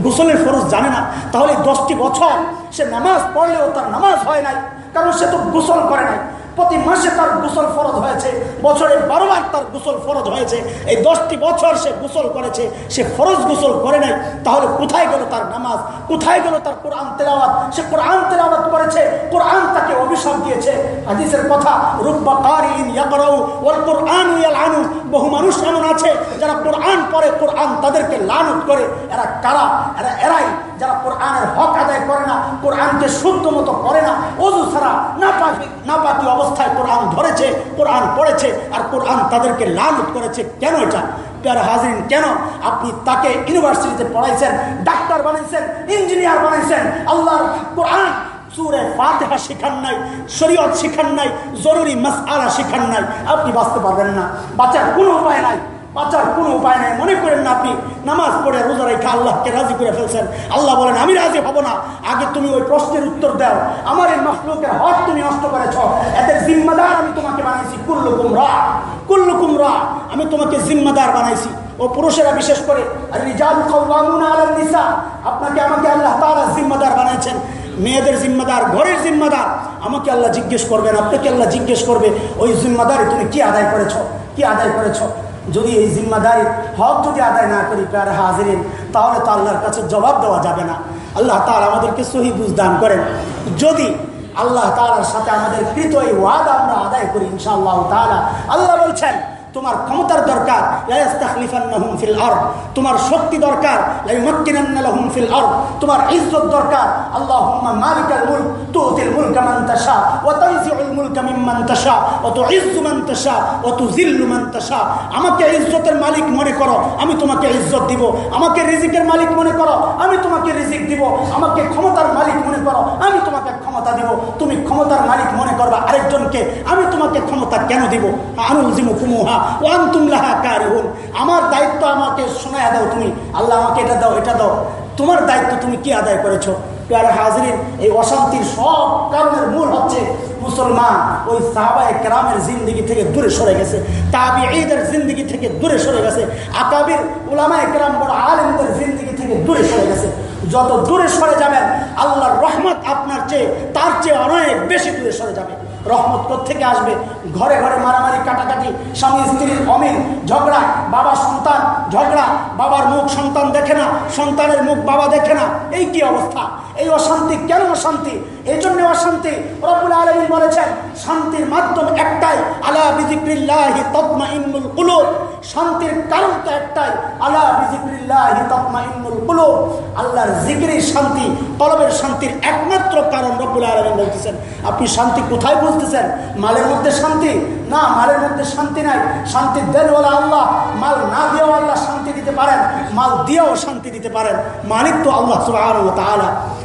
গোসলের ফরজ জানে না। তাহলে দশটি বছর সে নামাজ পড়লেও তার নামাজ হয় নাই, কারণ সে তো গোসল করে নাই। প্রতি মাসে তার গোসল ফরজ হয়েছে, বছরে বারোবার তার গোসল ফরজ হয়েছে, এই দশটি বছর সে গোসল করেছে, সে ফরজ গোসল করে নাই, তাহলে কোথায় গেল তার নামাজ? কোথায় গেল তার কোরআন তেলাওয়াত? সে কোরআন তেলাওয়াত করেছে, কোরআন তাকে অভিশাপ দিয়েছে। হাদিসের কথা, রুব্বা কারিন ইয়াকরাউ ওয়াল কোরআন ইয়াল আনু বহু মানুষ এমন আছে, যারা কোরআন পড়ে, কোরআন তাদেরকে লানত করে। এরা কারা? এরা এরাই, যারা কোরআনের হক আদায় করে না, কোরআনকে শুদ্ধ মতো করে না। অজু ছাড়া না পাকি না পাকি অবস্থায় কোরআন ধরেছে, কোরআন পড়েছে, আর কোরআন তাদেরকে লাল করেছে। কেন এটা? প্যার হাজরিন, কেন? আপনি তাকে ইউনিভার্সিটিতে পড়াইছেন, ডাক্তার বানিয়েছেন ইঞ্জিনিয়ার বানিয়েছেন আল্লাহর কোরআন সুরে ফাতেহা শিখান নাই, শরীয়ত শিখান নাই, জরুরি মাস আলা শিখান নাই। আপনি বাঁচতে পারবেন না। বাচ্চার কোনো উপায় নাই। বাঁচার কোনো উপায় নেই। মনে করেন না আপনি, নামাজ পড়ে রোজা রেখে আল্লাহকে রাজি করে ফেলছেন। আল্লাহ বলেন, আমি রাজি হব না। আগে তুমি ওই প্রশ্নের উত্তর দাও। আমার এই মখলুকের হক তুমি নষ্ট করেছ। এদের জিম্মাদার আমি তোমাকে বানাইছি। কুল্লুকুম রা কুল্লুকুম রা, আমি তোমাকে জিম্মাদার বানাইছি। ও পুরুষেরা বিশেষ করে আপনাকে আমাকে আল্লাহ তাআলা জিম্মাদার বানাইছেন। মেয়েদের জিম্মাদার, ঘরের জিম্মাদার, আমাকে আল্লাহ জিজ্ঞেস করবেন। আপনাকে আল্লাহ জিজ্ঞেস করবে, ওই জিম্মাদারি তুমি কি আদায় করেছ? কি আদায় করেছ? যদি এই জিম্মাদারি হক যদি আদায় না করি প্যার হাজিরিন, তাহলে তো আল্লাহর কাছে জবাব দেওয়া যাবে না। আল্লাহ তালা আমাদেরকে সহি বুঝদান করেন। যদি আল্লাহ তালার সাথে আমাদের কৃত এই ওয়াদ আমরা আদায় করি, ইনশাআল্লাহ তালা আল্লাহ বলছেন তোমার ক্ষমতার দরকার। তোমার শক্তি দরকার। তোমার ইজ্জত দরকার। আমাকে ইজ্জতের মালিক মনে করো, আমি তোমাকে ইজ্জত দিব। আমাকে রিজিকের মালিক মনে করো, আমি তোমাকে রিজিক দিব। আমাকে ক্ষমতার মালিক মনে করো, আমি তোমাকে ক্ষমতা দিব। তুমি ক্ষমতার মালিক মনে করবা আরেকজনকে, আমি তোমাকে ক্ষমতা কেন দিব? আনুল জিমু কুমুহা আমার দায়িত্ব আমাকে শোনায় দাও তুমি। আল্লাহ আমাকে এটা দাও এটা দাও। তোমার দায়িত্ব তুমি কি আদায় করেছ? প্যার হাজরিন, এই অশান্তির সব কারণের মূল হচ্ছে মুসলমান ওই সাহাবায় কেরামের জিন্দগি থেকে দূরে সরে গেছে তাবি ঈদের জিন্দগি থেকে দূরে সরে গেছে, আকাবির উলামায় কেরাম বড় আলেমদের জিন্দগি থেকে দূরে সরে গেছে। যত দূরে সরে যাবেন, আল্লাহর রহমত আপনার চেয়ে, তার চেয়ে অনেক বেশি দূরে সরে যাবে। রহমত থেকে আসবে? ঘরে ঘরে মারামারি, কাটাকাটি, স্বামী স্ত্রীর অমিল, ঝগড়া, বাবা সন্তান, ঝগড়া, বাবার মুখ সন্তান দেখে না, সন্তানের মুখ বাবা দেখে না, এই কি অবস্থা? এই অশান্তি কেন অশান্তি? এই জন্য অশান্তি। রবুল আলমিন বলেছেন, শান্তির মাধ্যম একটাই, আলা বিজিক্রিল্লাহি তৎমা ইন্নুল কুলুব। শান্তির কারণ তো একটাই, আলা বিজিক্রিল্লাহি তৎমা ইন্নুল কুলুব। আল্লাহর জিকিরের শান্তি, তলবের শান্তির একমাত্র কারণ রব্বুল আলমিন বলতেছেন। আপনি শান্তি কোথায় বুঝতেছেন মালের মধ্যে শান্তি? না, মালের মধ্যে শান্তি নাই। শান্তি দেন বলে আল্লাহ। মাল না দিয়েও আল্লাহ শান্তি দিতে পারেন। মাল দিয়েও শান্তি দিতে পারেন। মালিক তো আল্লাহ সুবাহ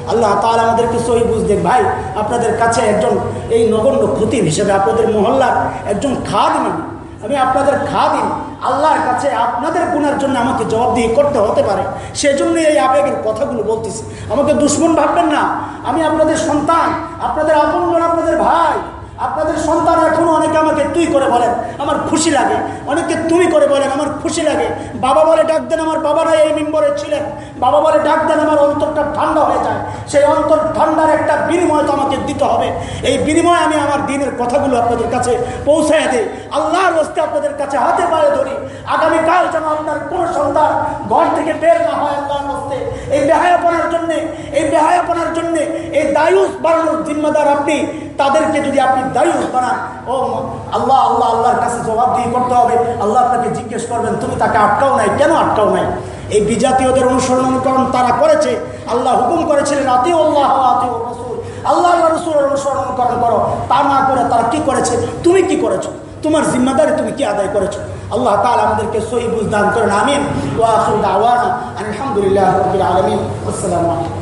আল্লাহ তাহলে আমাদেরকে সহি বুঝতে ভাই, আপনাদের কাছে একজন এই নগণ্য খতিব হিসেবে আপনাদের মহল্লার একজন খাদিম আমি। আমি আপনাদের খাদিম। আল্লাহর কাছে আপনাদের গুণার জন্য আমাকে জবাবদিহি করতে হতে পারে। সেজন্যই এই আবেগের কথাগুলো বলতেছি। আমাকে দুশ্মন ভাববেন না। আমি আপনাদের সন্তান, আপনাদের আপনজন আপনাদের ভাই। আপনাদের সন্তান এখনও অনেকে আমাকে তুই করে বলেন, আমার খুশি লাগে। অনেকে তুমি করে বলেন, আমার খুশি লাগে। বাবা বলে ডাক দেন, আমার বাবারা এই মেম্বরে ছিলেন। বাবা বলে ডাক দেন, আমার অন্তরটা ঠান্ডা হয়ে যায়। সেই অন্তর ঠান্ডার একটা বিনিময় তো আমাকে দিতে হবে। এই বিনিময়ে আমি আমার দিনের কথাগুলো আপনাদের কাছে পৌঁছায় দিই। আল্লাহর হস্তে আপনাদের কাছে হাতে পায়ে ধরি। আগামীকাল যেন আপনার কোনো সন্তান ঘর থেকে বের না হয় আল্লাহর হস্তে এই বেহায়াপনার জন্যে, এই বেহায়াপনার জন্যে, এই দায়ুস বাড়ানোর জিম্মাদার আপনি তাদেরকে যদি আপনি দায়ুস বানান, ও আল্লাহ আল্লাহ, আল্লাহর কাছে জবাবদিহি করতে হবে। আল্লাহ আপনাকে জিজ্ঞেস করবেন, তুমি তাকে আটকাও নাই? কেন আটকাও নাই? এই বিজাতীয়দের অনুসরণ অনুকরণ তারা করেছে। আল্লাহ হুকুম করেছিলেন আতি আল্লাহ আতি রসুল। আল্লাহ আল্লাহ, রসুলের অনুসরণ অনুকরণ করো। তা না করে তারা কি করেছে? তুমি কি করেছ? তোমার জিম্মাদারি তুমি কি আদায় করেছ? আল্লাহ তালা আমাদেরকে সহি বুঝদান করেন, আমিন। দাওয়ানা আলহামদুলিল্লাহ আলমিন। আসসালামু আলাইকুম।